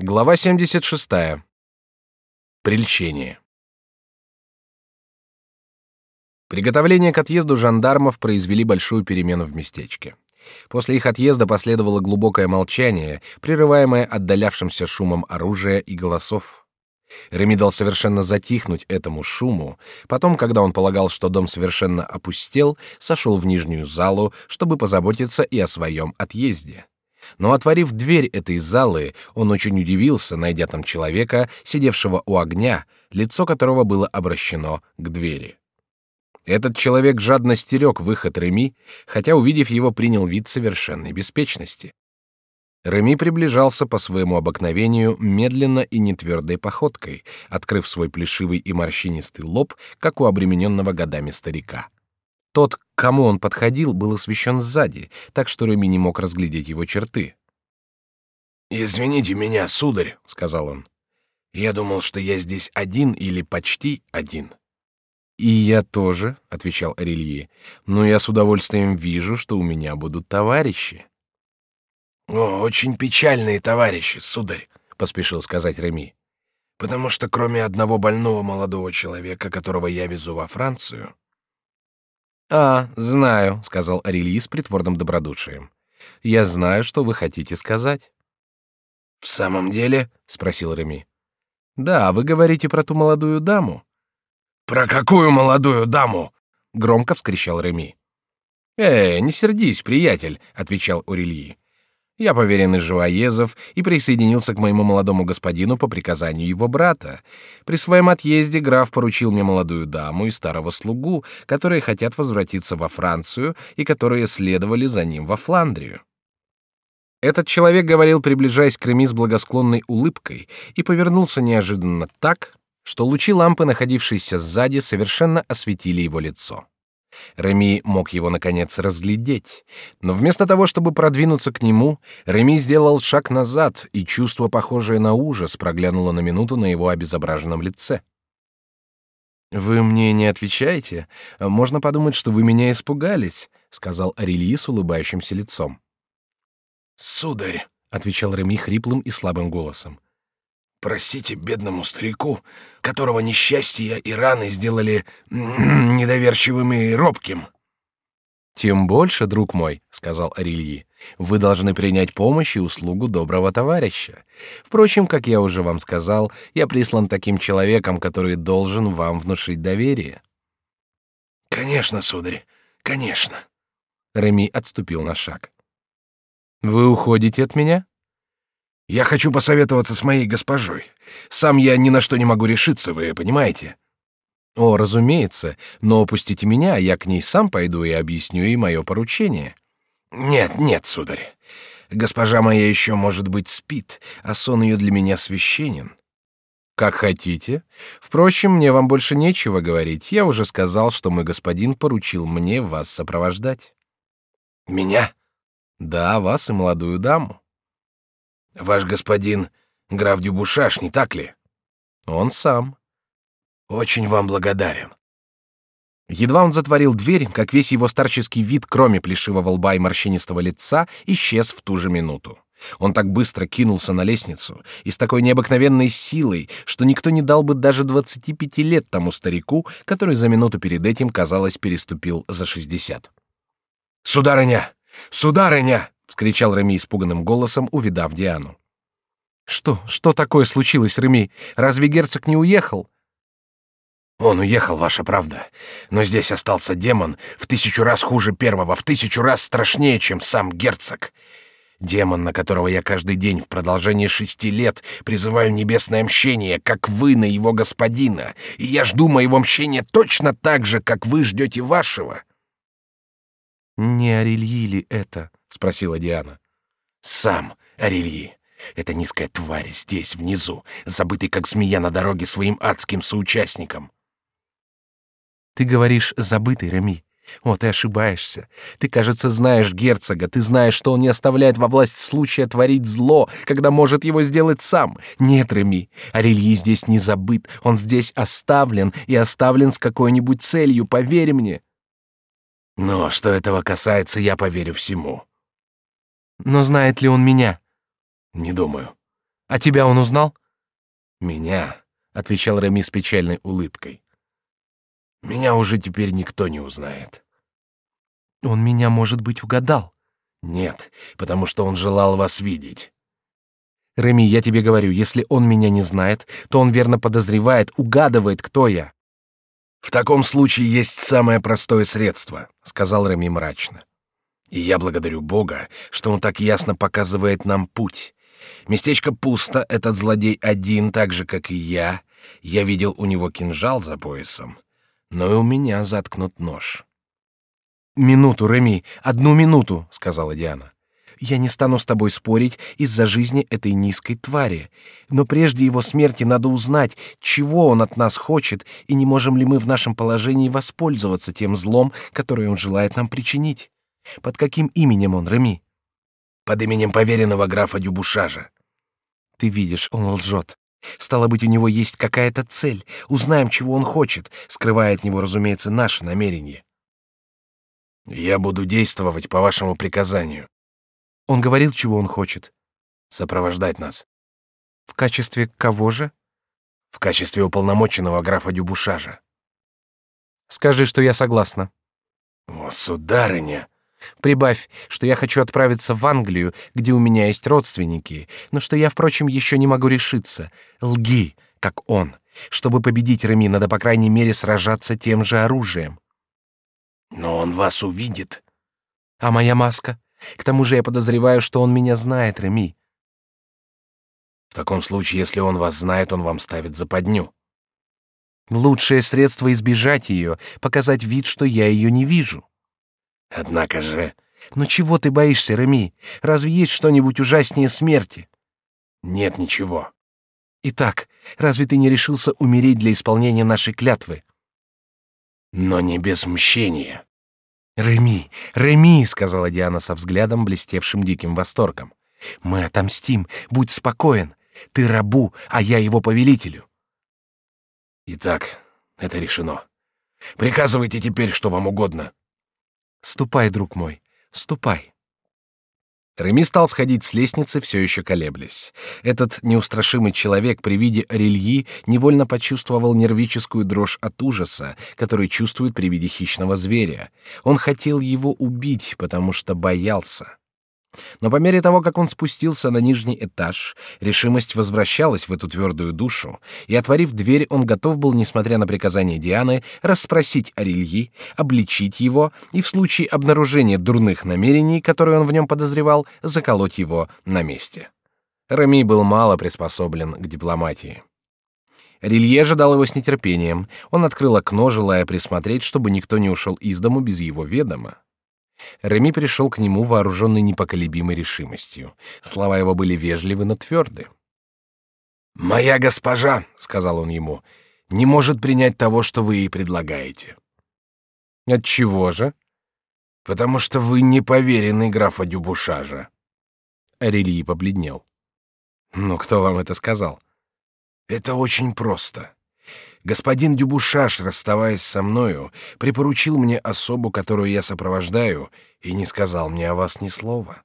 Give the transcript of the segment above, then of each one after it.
Глава 76. Прельщение. Приготовления к отъезду жандармов произвели большую перемену в местечке. После их отъезда последовало глубокое молчание, прерываемое отдалявшимся шумом оружия и голосов. Реми дал совершенно затихнуть этому шуму. Потом, когда он полагал, что дом совершенно опустел, сошел в нижнюю залу, чтобы позаботиться и о своем отъезде. Но отворив дверь этой залы, он очень удивился, найдя там человека, сидевшего у огня, лицо которого было обращено к двери. Этот человек жадно стерег выход Реми, хотя, увидев его, принял вид совершенной беспечности. Реми приближался по своему обыкновению медленно и нетвердой походкой, открыв свой плешивый и морщинистый лоб, как у обремененного годами старика. Тот, к кому он подходил, был освещен сзади, так что Реми не мог разглядеть его черты. «Извините меня, сударь», — сказал он. «Я думал, что я здесь один или почти один». «И я тоже», — отвечал Арелье, — «но я с удовольствием вижу, что у меня будут товарищи». «О, очень печальные товарищи, сударь», — поспешил сказать Реми. «Потому что кроме одного больного молодого человека, которого я везу во Францию, «А, знаю», — сказал Арели с притворным добродушием. «Я знаю, что вы хотите сказать». «В самом деле?» — спросил Реми. «Да, вы говорите про ту молодую даму». «Про какую молодую даму?» — громко вскричал Реми. «Э, не сердись, приятель», — отвечал Урильи. Я поверенный Живоезов и присоединился к моему молодому господину по приказанию его брата. При своем отъезде граф поручил мне молодую даму и старого слугу, которые хотят возвратиться во Францию и которые следовали за ним во Фландрию. Этот человек говорил, приближаясь к Реми с благосклонной улыбкой, и повернулся неожиданно так, что лучи лампы, находившиеся сзади, совершенно осветили его лицо. Реми мог его наконец разглядеть, но вместо того, чтобы продвинуться к нему, Реми сделал шаг назад, и чувство, похожее на ужас, проглянуло на минуту на его обезображенном лице. Вы мне не отвечаете? Можно подумать, что вы меня испугались, сказал Арельи с улыбающимся лицом. Сударь, отвечал Реми хриплым и слабым голосом. Простите бедному старику, которого несчастья и раны сделали недоверчивым и робким. Тем больше, друг мой, сказал Арильи, вы должны принять помощь и услугу доброго товарища. Впрочем, как я уже вам сказал, я прислан таким человеком, который должен вам внушить доверие. Конечно, сударь, конечно. Реми отступил на шаг. Вы уходите от меня? Я хочу посоветоваться с моей госпожой. Сам я ни на что не могу решиться, вы понимаете? О, разумеется, но упустите меня, я к ней сам пойду и объясню ей мое поручение. Нет, нет, сударь. Госпожа моя еще, может быть, спит, а сон ее для меня священен. Как хотите. Впрочем, мне вам больше нечего говорить. Я уже сказал, что мой господин поручил мне вас сопровождать. Меня? Да, вас и молодую даму. Ваш господин граф Дюбушаш, не так ли? Он сам. Очень вам благодарен. Едва он затворил дверь, как весь его старческий вид, кроме плешивого лба и морщинистого лица, исчез в ту же минуту. Он так быстро кинулся на лестницу и с такой необыкновенной силой, что никто не дал бы даже двадцати пяти лет тому старику, который за минуту перед этим, казалось, переступил за шестьдесят. «Сударыня! Сударыня!» — вскричал Реми испуганным голосом, увидав Диану. «Что? Что такое случилось, Реми? Разве герцог не уехал?» «Он уехал, ваша правда. Но здесь остался демон, в тысячу раз хуже первого, в тысячу раз страшнее, чем сам герцог. Демон, на которого я каждый день в продолжении шести лет призываю небесное мщение, как вы на его господина, и я жду моего мщения точно так же, как вы ждете вашего». «Не Арельи ли это?» Спросила Диана. Сам Арельи. Эта низкая тварь здесь, внизу, забытый как змея на дороге своим адским соучастником. Ты говоришь «забытый, Реми». О, ты ошибаешься. Ты, кажется, знаешь герцога, ты знаешь, что он не оставляет во власть случая творить зло, когда может его сделать сам. Нет, Реми, Арельи здесь не забыт, он здесь оставлен, и оставлен с какой-нибудь целью, поверь мне. Но что этого касается, я поверю всему. Но знает ли он меня? Не думаю. А тебя он узнал? Меня, отвечал Реми с печальной улыбкой. Меня уже теперь никто не узнает. Он меня, может быть, угадал. Нет, потому что он желал вас видеть. Реми, я тебе говорю, если он меня не знает, то он верно подозревает, угадывает, кто я. В таком случае есть самое простое средство, сказал Реми мрачно. И я благодарю Бога, что он так ясно показывает нам путь. Местечко пусто, этот злодей один, так же как и я. Я видел у него кинжал за поясом, но и у меня заткнут нож. Минуту, Реми, одну минуту, сказала Диана. Я не стану с тобой спорить из-за жизни этой низкой твари, но прежде его смерти надо узнать, чего он от нас хочет и не можем ли мы в нашем положении воспользоваться тем злом, которое он желает нам причинить. Под каким именем он, Реми? Под именем поверенного графа Дюбушажа. Ты видишь, он лжет. Стало быть, у него есть какая-то цель. Узнаем, чего он хочет, скрывая от него, разумеется, наше намерение. Я буду действовать по вашему приказанию. Он говорил, чего он хочет. Сопровождать нас. В качестве кого же? В качестве уполномоченного графа Дюбушажа. Скажи, что я согласна. О, сударыня! Прибавь, что я хочу отправиться в Англию, где у меня есть родственники, но что я, впрочем, еще не могу решиться. Лги, как он. Чтобы победить Реми, надо, по крайней мере, сражаться тем же оружием. Но он вас увидит. А моя маска? К тому же я подозреваю, что он меня знает, Реми. В таком случае, если он вас знает, он вам ставит западню. Лучшее средство избежать ее — показать вид, что я ее не вижу. Однако же... Но чего ты боишься, Реми? Разве есть что-нибудь ужаснее смерти? Нет ничего. Итак, разве ты не решился умереть для исполнения нашей клятвы? Но не без мщения. Реми, Реми, сказала Диана со взглядом, блестевшим диким восторгом. Мы отомстим. Будь спокоен. Ты рабу, а я его повелителю. Итак, это решено. Приказывайте теперь, что вам угодно. Ступай, друг мой, ступай. Реми стал сходить с лестницы, все еще колеблясь. Этот неустрашимый человек при виде Орельи невольно почувствовал нервическую дрожь от ужаса, который чувствует при виде хищного зверя. Он хотел его убить, потому что боялся. Но по мере того, как он спустился на нижний этаж, решимость возвращалась в эту твердую душу, и, отворив дверь, он готов был, несмотря на приказание Дианы, расспросить Арильи, обличить его и в случае обнаружения дурных намерений, которые он в нем подозревал, заколоть его на месте. Рами был мало приспособлен к дипломатии. Рилье ожидал его с нетерпением. Он открыл окно, желая присмотреть, чтобы никто не ушел из дому без его ведома. Реми пришел к нему вооруженный непоколебимой решимостью. Слова его были вежливы, но тверды. «Моя госпожа», — сказал он ему, — «не может принять того, что вы ей предлагаете». «От чего же?» «Потому что вы не поверенный графа Дюбушажа». Арелии побледнел. «Ну, кто вам это сказал?» «Это очень просто. Господин Дюбушаш, расставаясь со мною, припоручил мне особу, которую я сопровождаю, и не сказал мне о вас ни слова.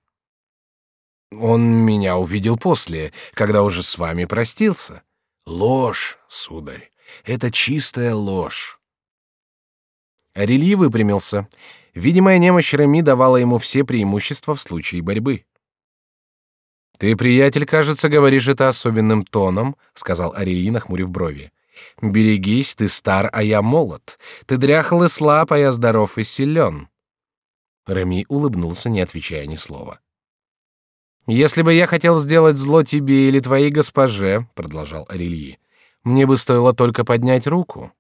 Он меня увидел после, когда уже с вами простился. Ложь, сударь, это чистая ложь. Арельи выпрямился. Видимая немощь Реми давала ему все преимущества в случае борьбы. «Ты, приятель, кажется, говоришь это особенным тоном», — сказал Арельи, нахмурив брови. Берегись, ты стар, а я молод. Ты дряхл и слаб, а я здоров и силен. Реми улыбнулся, не отвечая ни слова. Если бы я хотел сделать зло тебе или твоей госпоже, продолжал Арельи, мне бы стоило только поднять руку.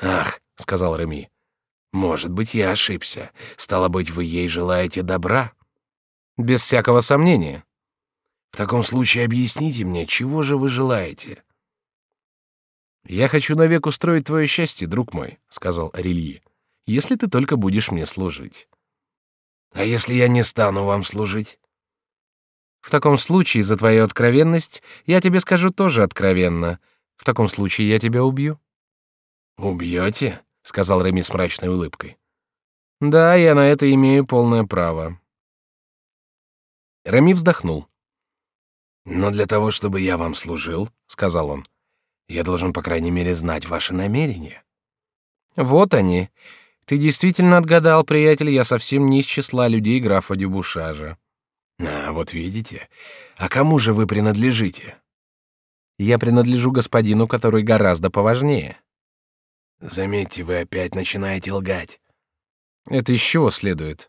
Ах, сказал Реми, может быть, я ошибся. Стало быть, вы ей желаете добра? Без всякого сомнения. В таком случае объясните мне, чего же вы желаете? Я хочу навек устроить твое счастье, друг мой, сказал Арельи. Если ты только будешь мне служить. А если я не стану вам служить? В таком случае за твою откровенность я тебе скажу тоже откровенно. В таком случае я тебя убью. Убьете? сказал Реми с мрачной улыбкой. Да, я на это имею полное право. Реми вздохнул. Но для того, чтобы я вам служил, сказал он, я должен по крайней мере знать ваши намерения. Вот они. Ты действительно отгадал, приятель, я совсем не из числа людей графа Дюбушажа. А, вот видите. А кому же вы принадлежите? Я принадлежу господину, который гораздо поважнее. Заметьте, вы опять начинаете лгать. Это из чего следует?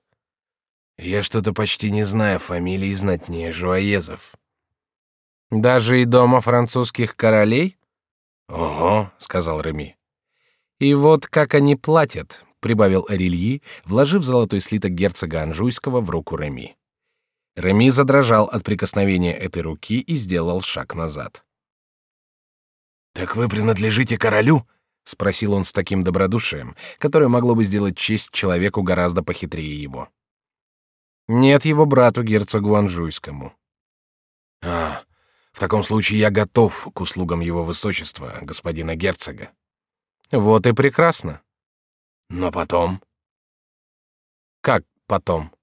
Я что-то почти не знаю фамилии знатнее Жуаезов. Даже и дома французских королей? Ого, сказал Реми. И вот как они платят, прибавил Арильи, вложив золотой слиток герцога Анжуйского в руку Реми. Реми задрожал от прикосновения этой руки и сделал шаг назад. Так вы принадлежите королю? спросил он с таким добродушием, которое могло бы сделать честь человеку гораздо похитрее его. Нет, его брату герцогу Анжуйскому. А, в таком случае я готов к услугам его высочества, господина герцога. Вот и прекрасно. Но потом? Как потом?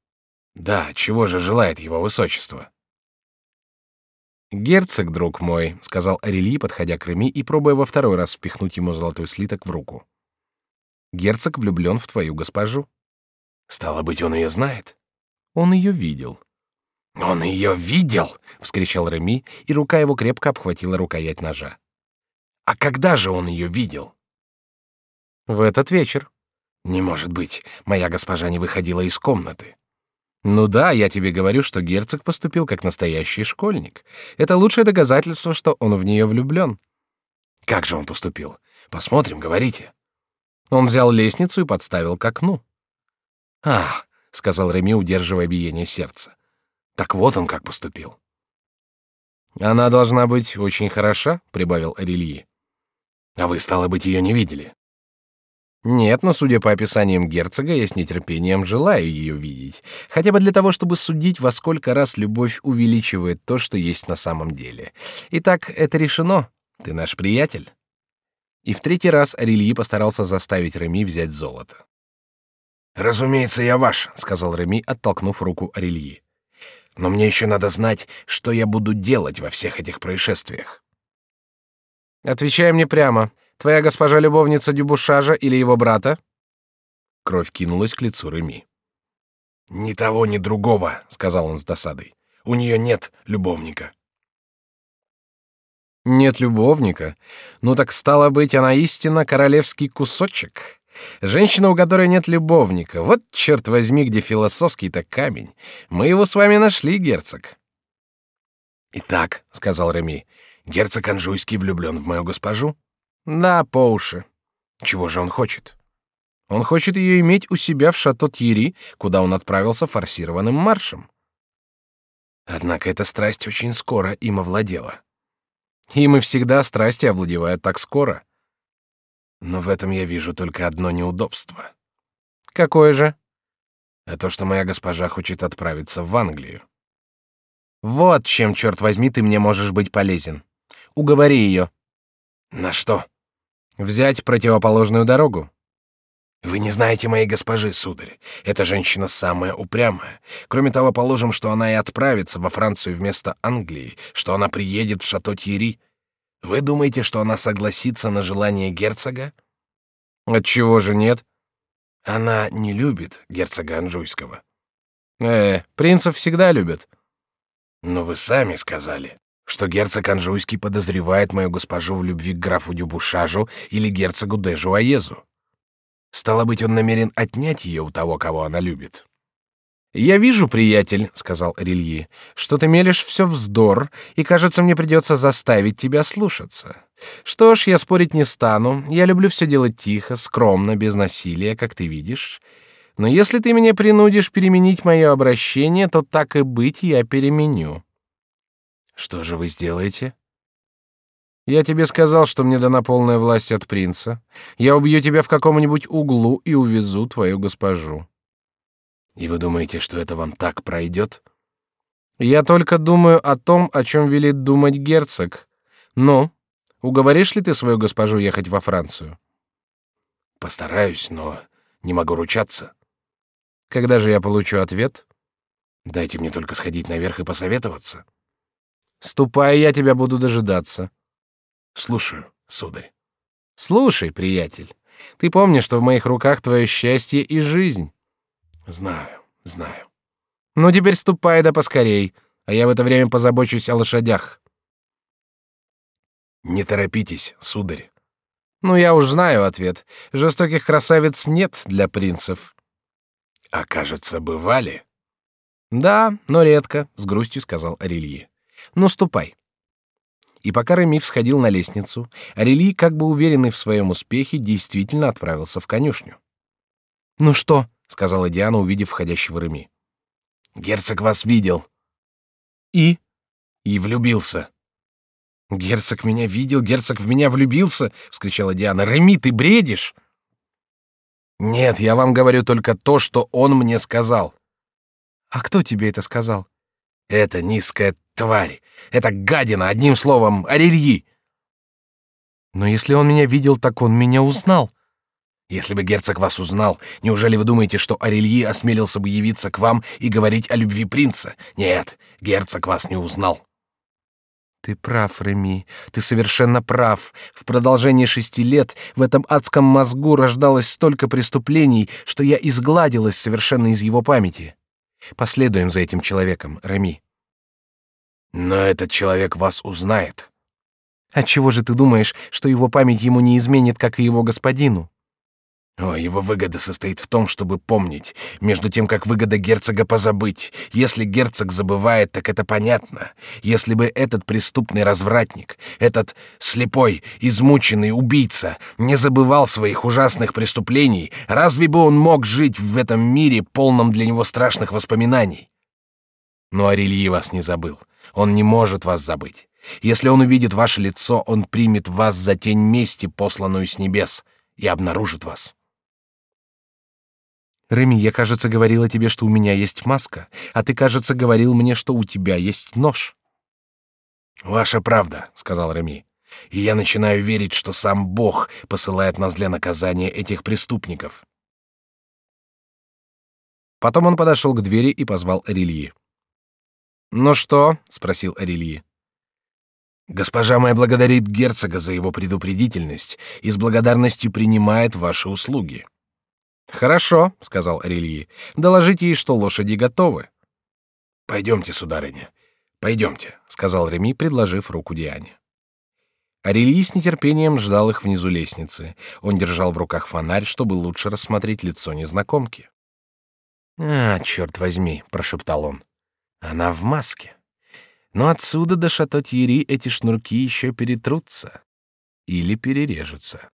Да, чего же желает его высочество? Герцог, друг мой, сказал Арели, подходя к Реми и пробуя во второй раз впихнуть ему золотой слиток в руку. Герцог влюблен в твою госпожу. Стало быть, он ее знает. Он ее видел. Он ее видел! вскричал Реми, и рука его крепко обхватила рукоять ножа. А когда же он ее видел? В этот вечер. Не может быть, моя госпожа не выходила из комнаты. Ну да, я тебе говорю, что герцог поступил как настоящий школьник. Это лучшее доказательство, что он в нее влюблен. Как же он поступил? Посмотрим, говорите. Он взял лестницу и подставил к окну. А, сказал Реми, удерживая биение сердца. Так вот он как поступил. Она должна быть очень хороша, прибавил Арельи. А вы стало быть ее не видели? Нет, но судя по описаниям герцога, я с нетерпением желаю ее видеть, хотя бы для того, чтобы судить, во сколько раз любовь увеличивает то, что есть на самом деле. Итак, это решено. Ты наш приятель. И в третий раз Арельи постарался заставить Реми взять золото. Разумеется, я ваш, сказал Реми, оттолкнув руку Арельи. Но мне еще надо знать, что я буду делать во всех этих происшествиях. Отвечай мне прямо. Твоя госпожа любовница Дюбушажа или его брата? Кровь кинулась к лицу Реми. Ни того, ни другого, сказал он с досадой. У нее нет любовника. Нет любовника. Ну так стало быть, она истинно королевский кусочек. Женщина, у которой нет любовника. Вот черт возьми, где философский-то камень. Мы его с вами нашли, герцог. Итак, сказал Реми, герцог Анжуйский влюблен в мою госпожу. Да, по уши. Чего же он хочет? Он хочет ее иметь у себя в шато Тьери, куда он отправился форсированным маршем. Однако эта страсть очень скоро им овладела. И всегда страсти овладевают так скоро. Но в этом я вижу только одно неудобство. Какое же? А то, что моя госпожа хочет отправиться в Англию. Вот чем, черт возьми, ты мне можешь быть полезен. Уговори ее. На что? Взять противоположную дорогу. Вы не знаете моей госпожи, сударь. Эта женщина самая упрямая. Кроме того, положим, что она и отправится во Францию вместо Англии, что она приедет в шато Тьерри. Вы думаете, что она согласится на желание герцога? Отчего же нет? Она не любит герцога Анжуйского. Э, принцев всегда любят. Но вы сами сказали что герцог Анжуйский подозревает мою госпожу в любви к графу Дюбушажу или герцогу де Жуаезу. Стало быть, он намерен отнять ее у того, кого она любит. «Я вижу, приятель», — сказал Рильи, — «что ты мелешь все вздор, и, кажется, мне придется заставить тебя слушаться. Что ж, я спорить не стану, я люблю все делать тихо, скромно, без насилия, как ты видишь. Но если ты меня принудишь переменить мое обращение, то так и быть я переменю. Что же вы сделаете? Я тебе сказал, что мне дана полная власть от принца. Я убью тебя в каком-нибудь углу и увезу твою госпожу. И вы думаете, что это вам так пройдет? Я только думаю о том, о чем велит думать герцог. Ну, уговоришь ли ты свою госпожу ехать во Францию? Постараюсь, но не могу ручаться. Когда же я получу ответ? Дайте мне только сходить наверх и посоветоваться. Ступай, я тебя буду дожидаться. Слушаю, сударь. Слушай, приятель, ты помнишь, что в моих руках твое счастье и жизнь? Знаю, знаю. Ну теперь ступай да поскорей, а я в это время позабочусь о лошадях. Не торопитесь, сударь. Ну я уж знаю ответ. Жестоких красавиц нет для принцев. А кажется, бывали. Да, но редко, с грустью сказал Арельи. Ну ступай. И пока Реми всходил на лестницу, Арели, как бы уверенный в своем успехе, действительно отправился в конюшню. «Ну что?» — сказала Диана, увидев входящего Реми. «Герцог вас видел». «И?» «И влюбился». «Герцог меня видел, герцог в меня влюбился!» — вскричала Диана. «Реми, ты бредишь!» «Нет, я вам говорю только то, что он мне сказал». «А кто тебе это сказал?» «Это низкая тварь! Это гадина, одним словом, Арельи!» «Но если он меня видел, так он меня узнал». «Если бы герцог вас узнал, неужели вы думаете, что Арельи осмелился бы явиться к вам и говорить о любви принца? Нет, герцог вас не узнал». Ты прав, Реми, ты совершенно прав. В продолжении шести лет в этом адском мозгу рождалось столько преступлений, что я изгладилась совершенно из его памяти. Последуем за этим человеком, Реми. Но этот человек вас узнает. Отчего же ты думаешь, что его память ему не изменит, как и его господину? О, его выгода состоит в том, чтобы помнить, между тем, как выгода герцога позабыть. Если герцог забывает, так это понятно. Если бы этот преступный развратник, этот слепой, измученный убийца не забывал своих ужасных преступлений, разве бы он мог жить в этом мире, полном для него страшных воспоминаний? Но Арельи вас не забыл. Он не может вас забыть. Если он увидит ваше лицо, он примет вас за тень мести, посланную с небес, и обнаружит вас. Реми, я, кажется, говорила тебе, что у меня есть маска, а ты, кажется, говорил мне, что у тебя есть нож. Ваша правда, сказал Реми. И я начинаю верить, что сам Бог посылает нас для наказания этих преступников. Потом он подошел к двери и позвал Арельи. «Ну что?» — спросил Арельи. «Госпожа моя благодарит герцога за его предупредительность и с благодарностью принимает ваши услуги». Хорошо, сказал Арельи. Доложите ей, что лошади готовы. Пойдемте, сударыня, пойдемте, сказал Реми, предложив руку Диане. Арельи с нетерпением ждал их внизу лестницы. Он держал в руках фонарь, чтобы лучше рассмотреть лицо незнакомки. А, черт возьми, прошептал он. Она в маске. Но отсюда до шато Тьери эти шнурки еще перетрутся или перережутся.